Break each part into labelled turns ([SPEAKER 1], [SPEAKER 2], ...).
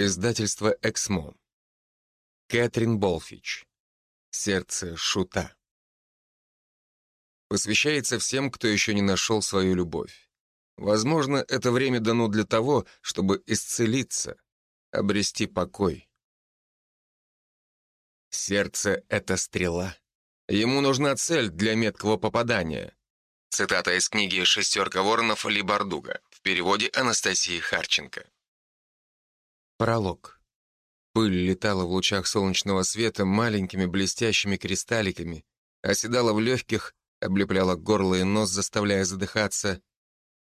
[SPEAKER 1] Издательство «Эксмо». Кэтрин Болфич. Сердце шута. Посвящается всем, кто еще не нашел свою любовь. Возможно, это время дано для того, чтобы исцелиться, обрести покой. Сердце — это стрела. Ему нужна цель для меткого попадания. Цитата из книги «Шестерка воронов» Ли Бардуга в переводе Анастасии Харченко. Пролог. Пыль летала в лучах солнечного света маленькими блестящими кристалликами, оседала в легких, облепляла горло и нос, заставляя задыхаться.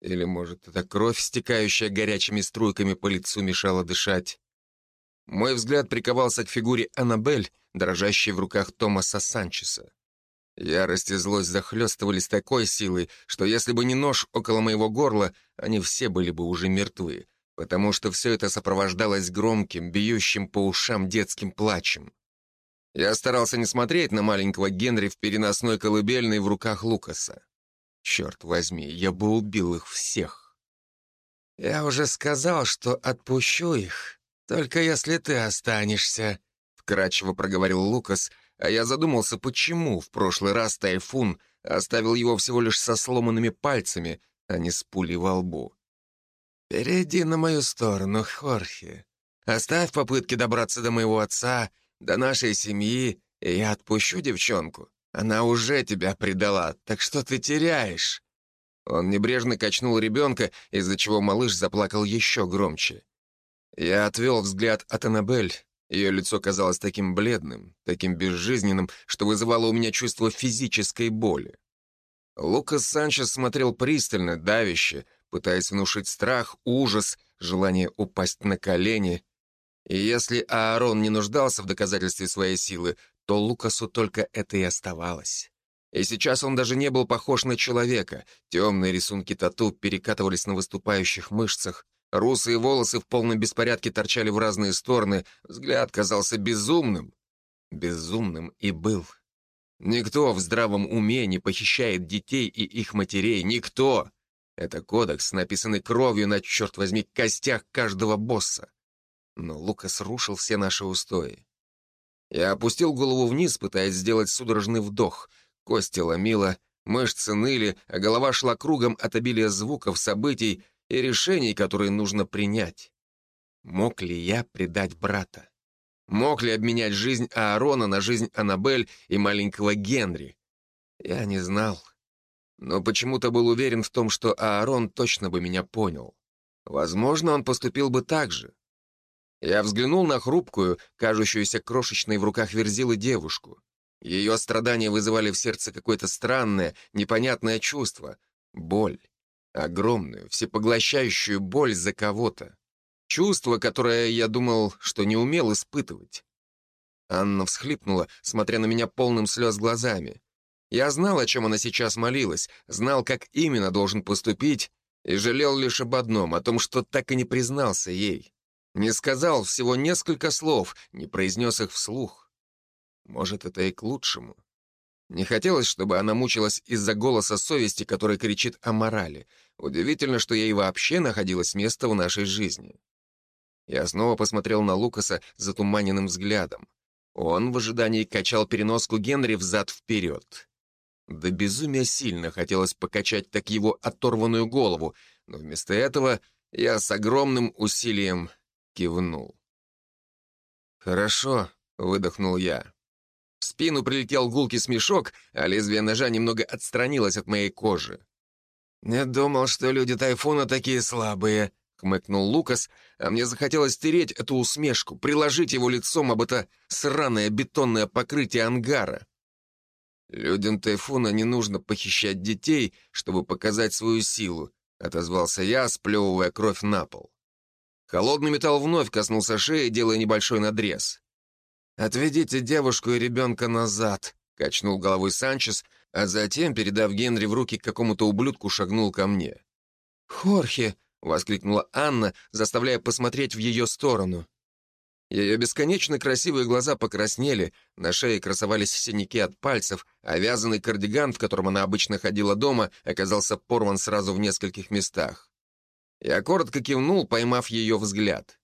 [SPEAKER 1] Или, может, это кровь, стекающая горячими струйками по лицу, мешала дышать. Мой взгляд приковался к фигуре Аннабель, дрожащей в руках Томаса Санчеса. Ярость и злость захлестывали с такой силой, что если бы не нож около моего горла, они все были бы уже мертвы потому что все это сопровождалось громким, бьющим по ушам детским плачем. Я старался не смотреть на маленького Генри в переносной колыбельной в руках Лукаса. Черт возьми, я бы убил их всех. «Я уже сказал, что отпущу их, только если ты останешься», — вкрадчиво проговорил Лукас, а я задумался, почему в прошлый раз Тайфун оставил его всего лишь со сломанными пальцами, а не с пулей во лбу. «Перейди на мою сторону, Хорхе. Оставь попытки добраться до моего отца, до нашей семьи, и я отпущу девчонку. Она уже тебя предала, так что ты теряешь?» Он небрежно качнул ребенка, из-за чего малыш заплакал еще громче. Я отвел взгляд от Аннабель. Ее лицо казалось таким бледным, таким безжизненным, что вызывало у меня чувство физической боли. Лукас Санчес смотрел пристально, давяще, пытаясь внушить страх, ужас, желание упасть на колени. И если Аарон не нуждался в доказательстве своей силы, то Лукасу только это и оставалось. И сейчас он даже не был похож на человека. Темные рисунки тату перекатывались на выступающих мышцах, русые волосы в полном беспорядке торчали в разные стороны, взгляд казался безумным. Безумным и был. Никто в здравом уме не похищает детей и их матерей. Никто! Это кодекс, написанный кровью на, черт возьми, костях каждого босса. Но Лукас рушил все наши устои. Я опустил голову вниз, пытаясь сделать судорожный вдох. Кости ломило, мышцы ныли, а голова шла кругом от обилия звуков, событий и решений, которые нужно принять. Мог ли я предать брата? Мог ли обменять жизнь Аарона на жизнь Аннабель и маленького Генри? Я не знал но почему-то был уверен в том, что Аарон точно бы меня понял. Возможно, он поступил бы так же. Я взглянул на хрупкую, кажущуюся крошечной в руках верзилы девушку. Ее страдания вызывали в сердце какое-то странное, непонятное чувство. Боль. Огромную, всепоглощающую боль за кого-то. Чувство, которое я думал, что не умел испытывать. Анна всхлипнула, смотря на меня полным слез глазами. Я знал, о чем она сейчас молилась, знал, как именно должен поступить, и жалел лишь об одном, о том, что так и не признался ей. Не сказал всего несколько слов, не произнес их вслух. Может, это и к лучшему. Не хотелось, чтобы она мучилась из-за голоса совести, который кричит о морали. Удивительно, что ей вообще находилось место в нашей жизни. Я снова посмотрел на Лукаса затуманенным взглядом. Он в ожидании качал переноску Генри взад-вперед. До безумия сильно хотелось покачать так его оторванную голову, но вместо этого я с огромным усилием кивнул. «Хорошо», — выдохнул я. В спину прилетел гулкий смешок, а лезвие ножа немного отстранилось от моей кожи. «Не думал, что люди Тайфуна такие слабые», — хмыкнул Лукас, а мне захотелось стереть эту усмешку, приложить его лицом об это сраное бетонное покрытие ангара. «Людям Тайфуна не нужно похищать детей, чтобы показать свою силу», — отозвался я, сплевывая кровь на пол. Холодный металл вновь коснулся шеи, делая небольшой надрез. «Отведите девушку и ребенка назад», — качнул головой Санчес, а затем, передав Генри в руки какому-то ублюдку, шагнул ко мне. «Хорхе!» — воскликнула Анна, заставляя посмотреть в ее сторону. Ее бесконечно красивые глаза покраснели, на шее красовались синяки от пальцев, а вязаный кардиган, в котором она обычно ходила дома, оказался порван сразу в нескольких местах. Я коротко кивнул, поймав ее взгляд.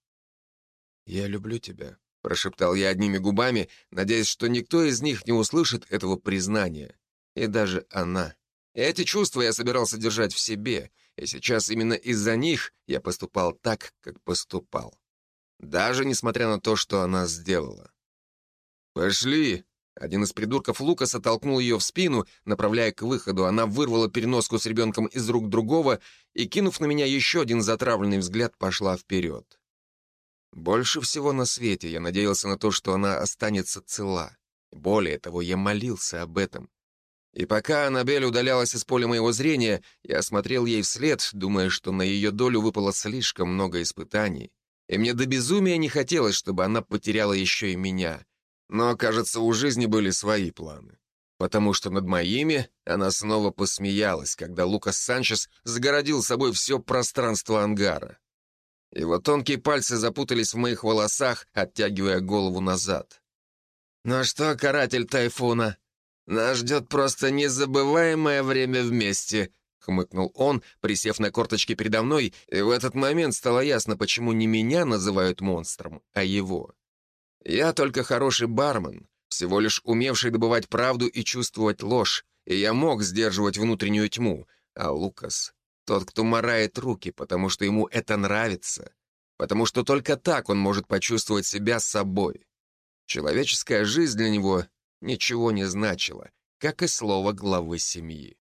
[SPEAKER 1] «Я люблю тебя», — прошептал я одними губами, надеясь, что никто из них не услышит этого признания. И даже она. Эти чувства я собирался держать в себе, и сейчас именно из-за них я поступал так, как поступал. Даже несмотря на то, что она сделала. «Пошли!» Один из придурков Лукаса толкнул ее в спину, направляя к выходу. Она вырвала переноску с ребенком из рук другого и, кинув на меня еще один затравленный взгляд, пошла вперед. Больше всего на свете я надеялся на то, что она останется цела. Более того, я молился об этом. И пока Аннабель удалялась из поля моего зрения, я смотрел ей вслед, думая, что на ее долю выпало слишком много испытаний. И мне до безумия не хотелось, чтобы она потеряла еще и меня — но, кажется, у жизни были свои планы. Потому что над моими она снова посмеялась, когда Лукас Санчес загородил собой все пространство ангара. Его тонкие пальцы запутались в моих волосах, оттягивая голову назад. «Ну что, каратель тайфуна, нас ждет просто незабываемое время вместе», — хмыкнул он, присев на корточки передо мной, и в этот момент стало ясно, почему не меня называют монстром, а его. Я только хороший бармен, всего лишь умевший добывать правду и чувствовать ложь, и я мог сдерживать внутреннюю тьму, а Лукас — тот, кто морает руки, потому что ему это нравится, потому что только так он может почувствовать себя собой. Человеческая жизнь для него ничего не значила, как и слово главы семьи.